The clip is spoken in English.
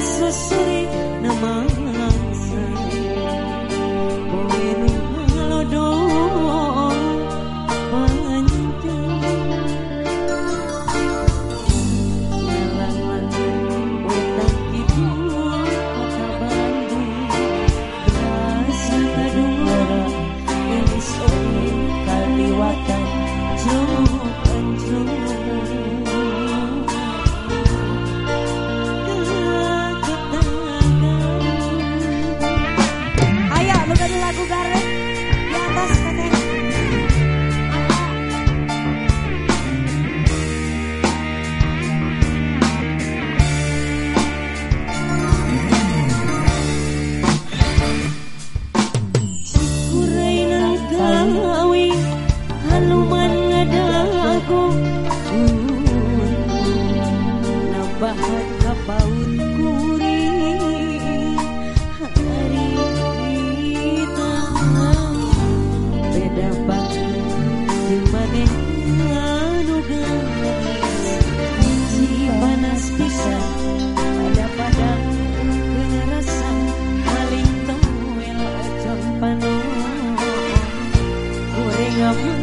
asleep na Anteng